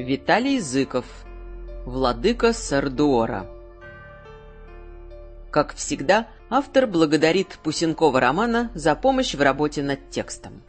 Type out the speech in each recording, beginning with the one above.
Виталий Зыков. Владыка Сардуора. Как всегда, автор благодарит Пусенкова романа за помощь в работе над текстом.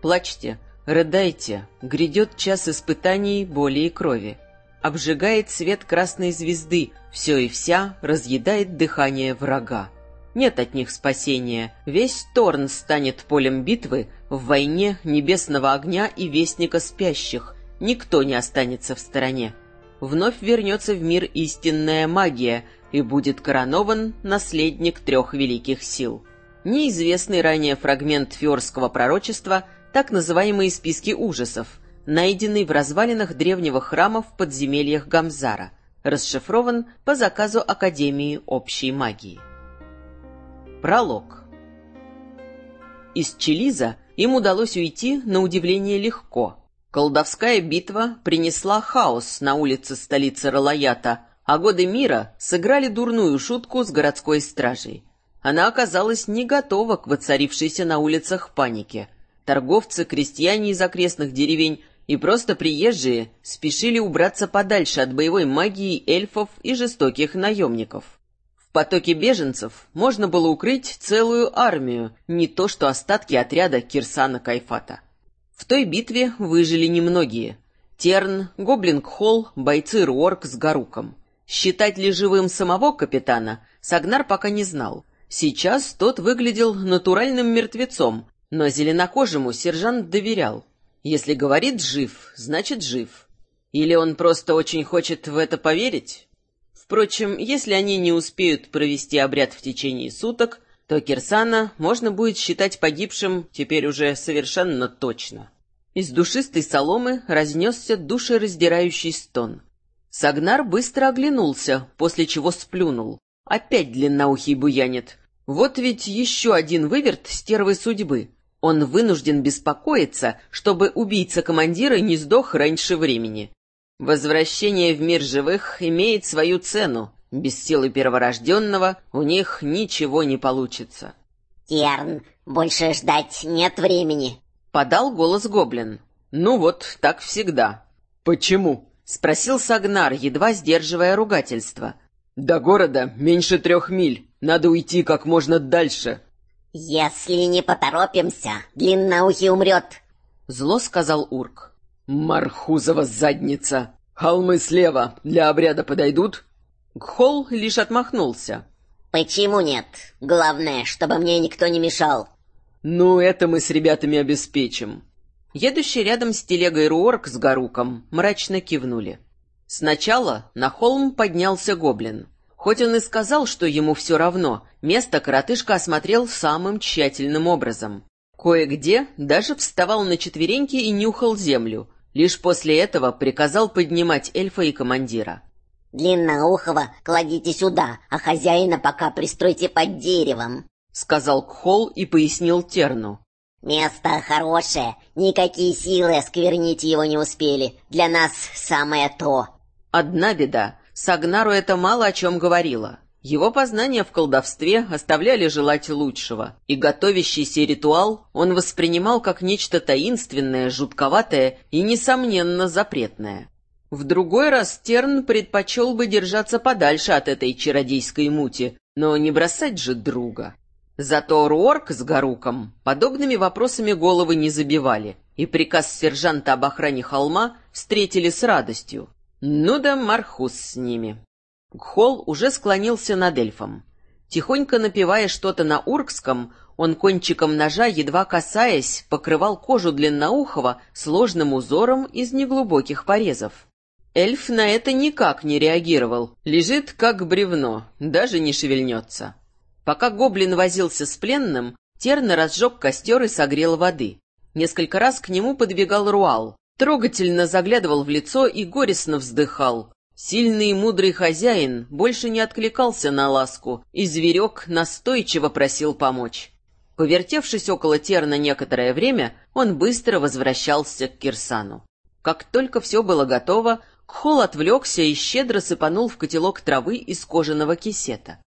Плачьте, рыдайте, грядет час испытаний, боли и крови. Обжигает свет красной звезды, все и вся разъедает дыхание врага. Нет от них спасения, весь Торн станет полем битвы в войне небесного огня и вестника спящих, никто не останется в стороне. Вновь вернется в мир истинная магия, и будет коронован наследник трех великих сил. Неизвестный ранее фрагмент фиорского пророчества, так называемые списки ужасов, найденный в развалинах древнего храма в подземельях Гамзара, расшифрован по заказу Академии общей магии. Пролог Из Челиза им удалось уйти на удивление легко. Колдовская битва принесла хаос на улице столицы Ралаята, а годы мира сыграли дурную шутку с городской стражей. Она оказалась не готова к воцарившейся на улицах панике. Торговцы, крестьяне из окрестных деревень и просто приезжие спешили убраться подальше от боевой магии эльфов и жестоких наемников. В потоке беженцев можно было укрыть целую армию, не то что остатки отряда Кирсана Кайфата. В той битве выжили немногие. Терн, Гоблинг-Холл, бойцы Руорк с Гаруком. Считать ли живым самого капитана Сагнар пока не знал. Сейчас тот выглядел натуральным мертвецом, но зеленокожему сержант доверял. Если говорит «жив», значит «жив». Или он просто очень хочет в это поверить? Впрочем, если они не успеют провести обряд в течение суток, то Кирсана можно будет считать погибшим теперь уже совершенно точно. Из душистой соломы разнесся душераздирающий стон. Сагнар быстро оглянулся, после чего сплюнул. Опять длинноухий буянит. Вот ведь еще один выверт стервы судьбы. Он вынужден беспокоиться, чтобы убийца командира не сдох раньше времени. Возвращение в мир живых имеет свою цену. Без силы перворожденного у них ничего не получится. «Терн, больше ждать нет времени», — подал голос Гоблин. «Ну вот, так всегда». «Почему?» — спросил Сагнар, едва сдерживая ругательство. «До города меньше трех миль. Надо уйти как можно дальше». «Если не поторопимся, длинноухий умрет», — зло сказал Урк. «Мархузова задница! Холмы слева для обряда подойдут?» Гхол лишь отмахнулся. «Почему нет? Главное, чтобы мне никто не мешал». «Ну, это мы с ребятами обеспечим». Едущий рядом с телегой Руорк с Гаруком мрачно кивнули. Сначала на холм поднялся гоблин. Хоть он и сказал, что ему все равно, место коротышка осмотрел самым тщательным образом. Кое-где даже вставал на четвереньки и нюхал землю. Лишь после этого приказал поднимать эльфа и командира. «Длинноухого кладите сюда, а хозяина пока пристройте под деревом», — сказал Кхол и пояснил Терну. «Место хорошее, никакие силы осквернить его не успели. Для нас самое то». Одна беда. Сагнару это мало о чем говорило. Его познания в колдовстве оставляли желать лучшего, и готовящийся ритуал он воспринимал как нечто таинственное, жутковатое и, несомненно, запретное. В другой раз Терн предпочел бы держаться подальше от этой чародейской мути, но не бросать же друга. Зато Руорк с Гаруком подобными вопросами головы не забивали, и приказ сержанта об охране холма встретили с радостью. Ну да Мархус с ними. Гхол уже склонился над эльфом. Тихонько напевая что-то на уркском, он кончиком ножа, едва касаясь, покрывал кожу длинноухого сложным узором из неглубоких порезов. Эльф на это никак не реагировал, лежит как бревно, даже не шевельнется. Пока гоблин возился с пленным, Терна разжег костер и согрел воды. Несколько раз к нему подбегал Руал, Трогательно заглядывал в лицо и горестно вздыхал. Сильный и мудрый хозяин больше не откликался на ласку, и зверек настойчиво просил помочь. Повертевшись около Терна некоторое время, он быстро возвращался к Кирсану. Как только все было готово, Кхол отвлекся и щедро сыпанул в котелок травы из кожаного кисета.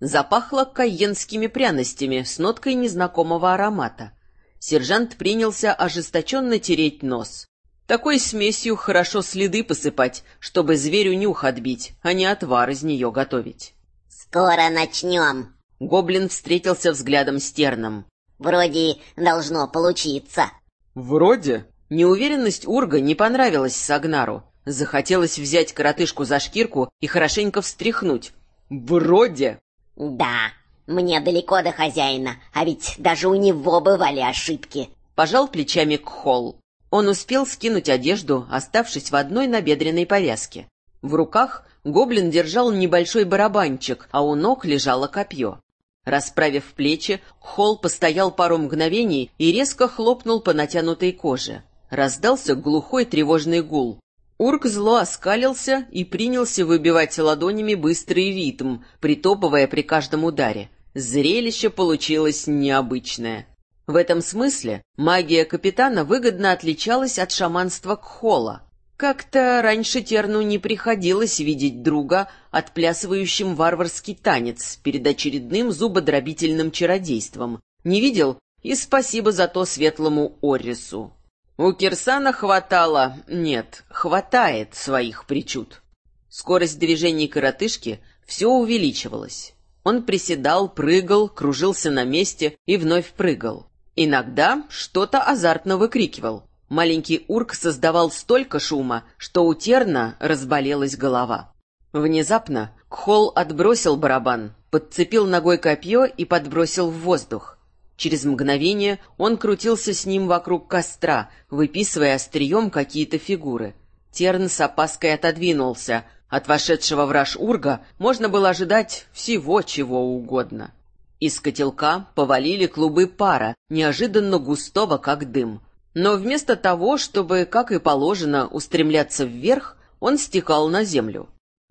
Запахло кайенскими пряностями с ноткой незнакомого аромата. Сержант принялся ожесточенно тереть нос. Такой смесью хорошо следы посыпать, чтобы зверю нюх отбить, а не отвар из нее готовить. «Скоро начнем!» Гоблин встретился взглядом с Терном. «Вроде должно получиться». «Вроде?» Неуверенность Урга не понравилась Сагнару. Захотелось взять коротышку за шкирку и хорошенько встряхнуть. «Вроде?» «Да, мне далеко до хозяина, а ведь даже у него бывали ошибки». Пожал плечами Кхол. Он успел скинуть одежду, оставшись в одной набедренной повязке. В руках гоблин держал небольшой барабанчик, а у ног лежало копье. Расправив плечи, Холл постоял пару мгновений и резко хлопнул по натянутой коже. Раздался глухой тревожный гул. Урк зло оскалился и принялся выбивать ладонями быстрый ритм, притопывая при каждом ударе. Зрелище получилось необычное. В этом смысле магия капитана выгодно отличалась от шаманства Кхола. Как-то раньше Терну не приходилось видеть друга, отплясывающим варварский танец перед очередным зубодробительным чародейством. Не видел? И спасибо за то светлому Орису. У Кирсана хватало... Нет, хватает своих причуд. Скорость движений коротышки все увеличивалась. Он приседал, прыгал, кружился на месте и вновь прыгал. Иногда что-то азартно выкрикивал. Маленький урк создавал столько шума, что у Терна разболелась голова. Внезапно Кхол отбросил барабан, подцепил ногой копье и подбросил в воздух. Через мгновение он крутился с ним вокруг костра, выписывая острием какие-то фигуры. Терн с опаской отодвинулся. От вошедшего враж Урга можно было ожидать всего чего угодно. Из котелка повалили клубы пара, неожиданно густого, как дым. Но вместо того, чтобы, как и положено, устремляться вверх, он стекал на землю.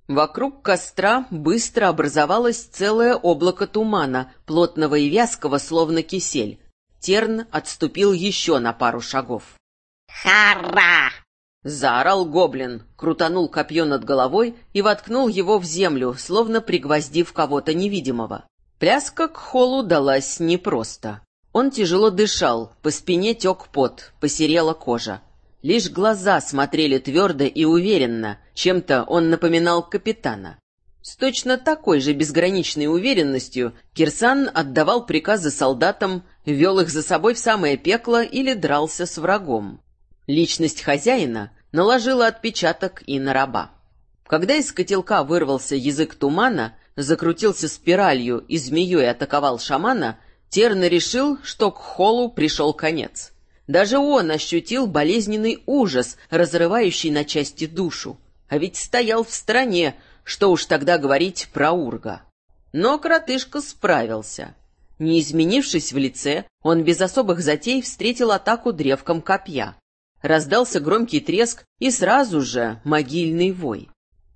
Вокруг костра быстро образовалось целое облако тумана, плотного и вязкого, словно кисель. Терн отступил еще на пару шагов. «Хара!» Заорал гоблин, крутанул копье над головой и воткнул его в землю, словно пригвоздив кого-то невидимого. Пляска к холу далась непросто. Он тяжело дышал, по спине тек пот, посерела кожа. Лишь глаза смотрели твердо и уверенно, чем-то он напоминал капитана. С точно такой же безграничной уверенностью Кирсан отдавал приказы солдатам, вел их за собой в самое пекло или дрался с врагом. Личность хозяина наложила отпечаток и на раба. Когда из котелка вырвался язык тумана, закрутился спиралью и змеей атаковал шамана, Терна решил, что к Холу пришел конец. Даже он ощутил болезненный ужас, разрывающий на части душу. А ведь стоял в стороне, что уж тогда говорить про Урга. Но коротышка справился. Не изменившись в лице, он без особых затей встретил атаку древком копья. Раздался громкий треск и сразу же могильный вой.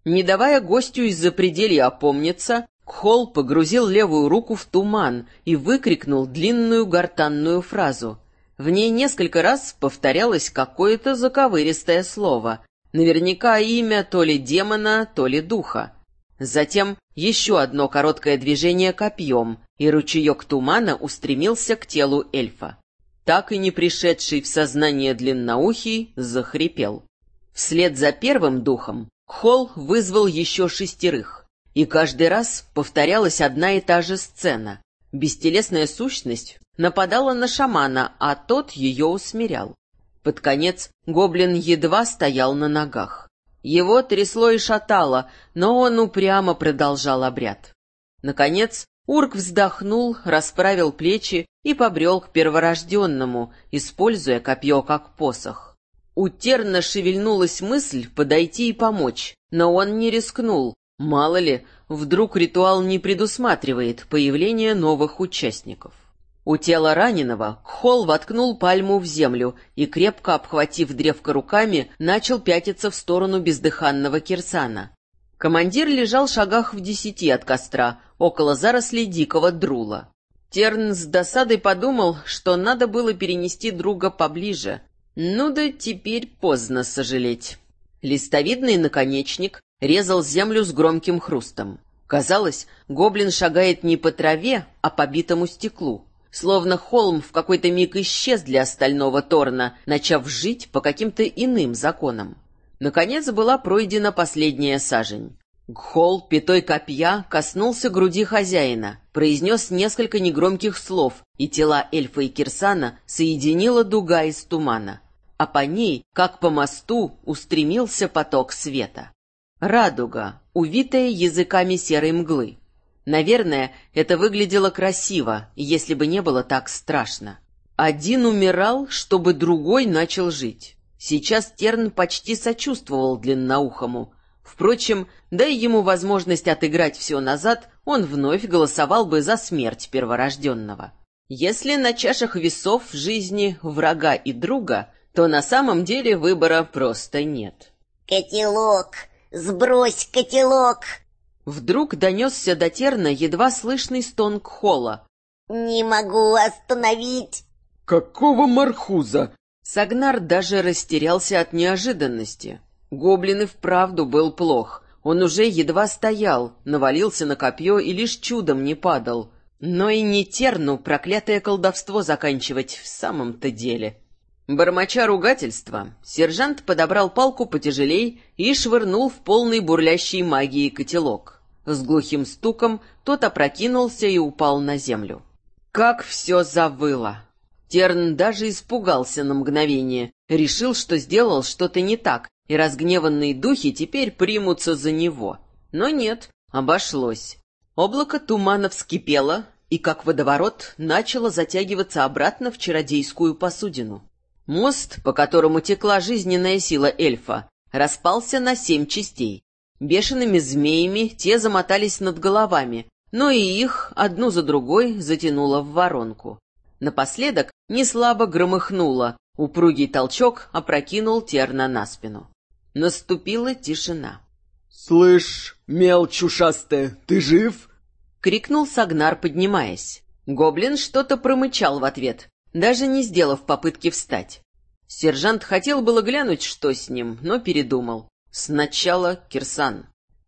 Не давая гостю из-за пределья опомниться, Кхол погрузил левую руку в туман и выкрикнул длинную гортанную фразу. В ней несколько раз повторялось какое-то заковыристое слово. Наверняка имя то ли демона, то ли духа. Затем еще одно короткое движение копьем, и ручеек тумана устремился к телу эльфа. Так и не пришедший в сознание длинноухий захрипел. Вслед за первым духом Холл вызвал еще шестерых, и каждый раз повторялась одна и та же сцена. Бестелесная сущность нападала на шамана, а тот ее усмирял. Под конец гоблин едва стоял на ногах. Его трясло и шатало, но он упрямо продолжал обряд. Наконец, Урк вздохнул, расправил плечи и побрел к перворожденному, используя копье как посох. У Терна шевельнулась мысль подойти и помочь, но он не рискнул. Мало ли, вдруг ритуал не предусматривает появление новых участников. У тела раненого Кхол воткнул пальму в землю и, крепко обхватив древко руками, начал пятиться в сторону бездыханного Кирсана. Командир лежал в шагах в десяти от костра, около зарослей дикого друла. Терн с досадой подумал, что надо было перенести друга поближе, ну да теперь поздно сожалеть. Листовидный наконечник резал землю с громким хрустом. Казалось, гоблин шагает не по траве, а по битому стеклу. Словно холм в какой-то миг исчез для остального Торна, начав жить по каким-то иным законам. Наконец была пройдена последняя сажень. Гхол, пятой копья, коснулся груди хозяина, произнес несколько негромких слов, и тела эльфа и Кирсана соединила дуга из тумана. А по ней, как по мосту, устремился поток света. Радуга, увитая языками серой мглы. Наверное, это выглядело красиво, если бы не было так страшно. Один умирал, чтобы другой начал жить. Сейчас Терн почти сочувствовал длинноухому. Впрочем, дай ему возможность отыграть все назад, он вновь голосовал бы за смерть перворожденного. Если на чашах весов жизни врага и друга, то на самом деле выбора просто нет. «Котелок! Сбрось котелок!» Вдруг донесся до Терна едва слышный стон Кхола. «Не могу остановить!» «Какого мархуза?» Сагнар даже растерялся от неожиданности. Гоблин и вправду был плох. Он уже едва стоял, навалился на копье и лишь чудом не падал. Но и не Терну проклятое колдовство заканчивать в самом-то деле. Бормоча ругательства, сержант подобрал палку потяжелей и швырнул в полный бурлящий магии котелок. С глухим стуком тот опрокинулся и упал на землю. Как все завыло! Терн даже испугался на мгновение, решил, что сделал что-то не так, и разгневанные духи теперь примутся за него. Но нет, обошлось. Облако тумана вскипело, и, как водоворот, начало затягиваться обратно в чародейскую посудину. Мост, по которому текла жизненная сила эльфа, распался на семь частей. Бешеными змеями те замотались над головами, но и их одну за другой затянуло в воронку. Напоследок неслабо громыхнуло, упругий толчок опрокинул терна на спину. Наступила тишина. «Слышь, мелочь ушастая, ты жив?» — крикнул Сагнар, поднимаясь. Гоблин что-то промычал в ответ, даже не сделав попытки встать. Сержант хотел было глянуть, что с ним, но передумал. Сначала Кирсан.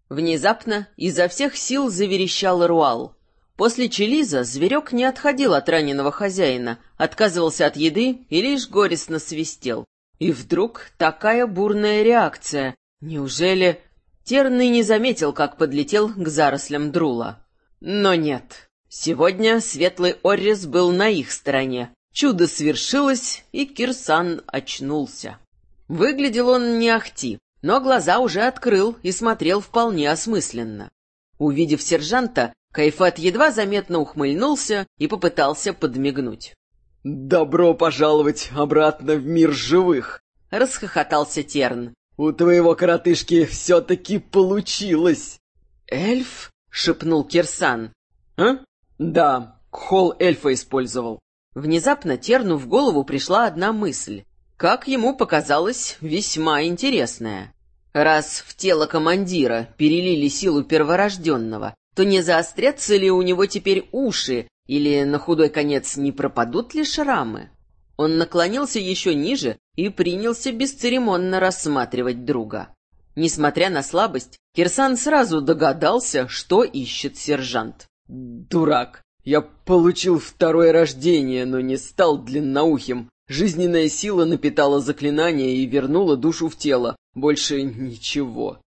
Внезапно изо всех сил заверещал Руал. После Челиза зверек не отходил от раненого хозяина, отказывался от еды и лишь горестно свистел. И вдруг такая бурная реакция. Неужели... Терный не заметил, как подлетел к зарослям Друла. Но нет. Сегодня Светлый Оррис был на их стороне. Чудо свершилось, и Кирсан очнулся. Выглядел он не ахти но глаза уже открыл и смотрел вполне осмысленно. Увидев сержанта, Кайфат едва заметно ухмыльнулся и попытался подмигнуть. «Добро пожаловать обратно в мир живых!» — расхохотался Терн. «У твоего коротышки все-таки получилось!» «Эльф?» — шепнул Кирсан. «А? Да, Кхол эльфа использовал». Внезапно Терну в голову пришла одна мысль как ему показалось, весьма интересное. Раз в тело командира перелили силу перворожденного, то не заострятся ли у него теперь уши, или на худой конец не пропадут ли шрамы? Он наклонился еще ниже и принялся бесцеремонно рассматривать друга. Несмотря на слабость, Кирсан сразу догадался, что ищет сержант. «Дурак! Я получил второе рождение, но не стал длинноухим. Жизненная сила напитала заклинание и вернула душу в тело. Больше ничего.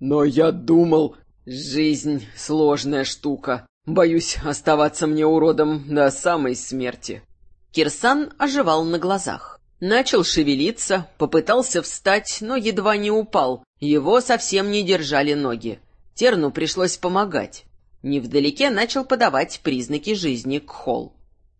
Но я думал... Жизнь — сложная штука. Боюсь оставаться мне уродом до самой смерти. Кирсан оживал на глазах. Начал шевелиться, попытался встать, но едва не упал. Его совсем не держали ноги. Терну пришлось помогать. Невдалеке начал подавать признаки жизни Кхол.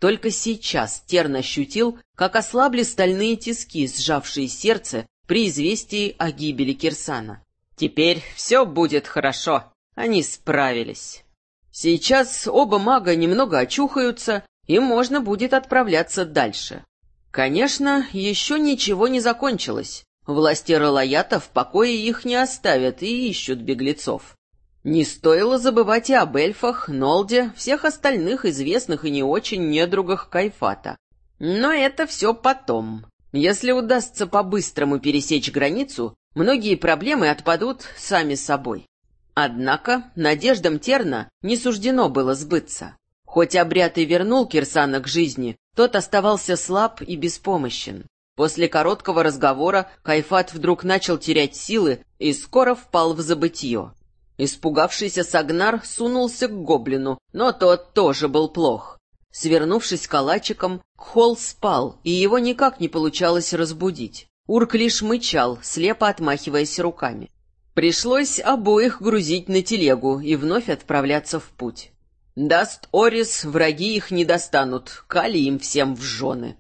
Только сейчас Терн ощутил, как ослабли стальные тиски, сжавшие сердце при известии о гибели Кирсана. Теперь все будет хорошо. Они справились. Сейчас оба мага немного очухаются, и можно будет отправляться дальше. Конечно, еще ничего не закончилось. Власти Ралаята в покое их не оставят и ищут беглецов. Не стоило забывать и об эльфах, Нолде, всех остальных известных и не очень недругах Кайфата. Но это все потом. Если удастся по-быстрому пересечь границу, многие проблемы отпадут сами собой. Однако надеждам Терна не суждено было сбыться. Хоть обряд и вернул Кирсана к жизни, тот оставался слаб и беспомощен. После короткого разговора Кайфат вдруг начал терять силы и скоро впал в забытье. Испугавшийся Сагнар сунулся к гоблину, но тот тоже был плох. Свернувшись калачиком, Кхол спал, и его никак не получалось разбудить. Урк лишь мычал, слепо отмахиваясь руками. Пришлось обоих грузить на телегу и вновь отправляться в путь. Даст Орис, враги их не достанут, кали им всем в жены.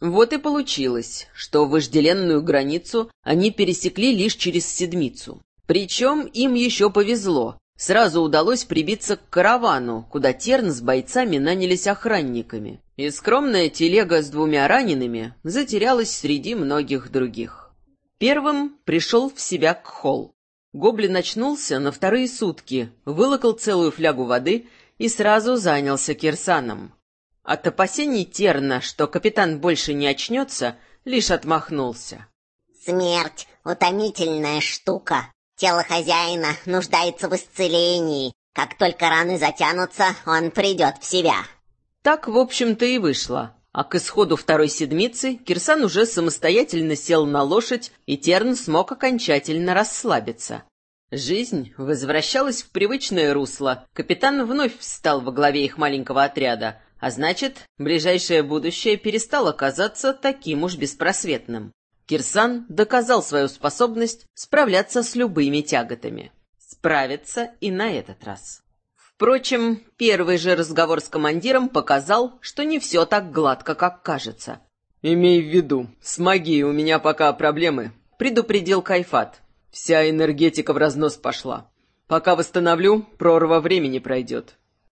Вот и получилось, что вожделенную границу они пересекли лишь через седмицу. Причем им еще повезло. Сразу удалось прибиться к каравану, куда Терн с бойцами нанялись охранниками, и скромная телега с двумя ранеными затерялась среди многих других. Первым пришел в себя Кхол. Гоблин очнулся на вторые сутки, вылокал целую флягу воды и сразу занялся Кирсаном. От опасений Терна, что капитан больше не очнется, лишь отмахнулся. «Смерть — утомительная штука. Тело хозяина нуждается в исцелении. Как только раны затянутся, он придет в себя. Так, в общем-то, и вышло. А к исходу второй седмицы Кирсан уже самостоятельно сел на лошадь, и Терн смог окончательно расслабиться. Жизнь возвращалась в привычное русло. Капитан вновь встал во главе их маленького отряда, а значит, ближайшее будущее перестало казаться таким уж беспросветным. Кирсан доказал свою способность справляться с любыми тяготами. Справится и на этот раз. Впрочем, первый же разговор с командиром показал, что не все так гладко, как кажется. «Имей в виду, с магией у меня пока проблемы», — предупредил Кайфат. «Вся энергетика в разнос пошла. Пока восстановлю, прорва времени пройдет.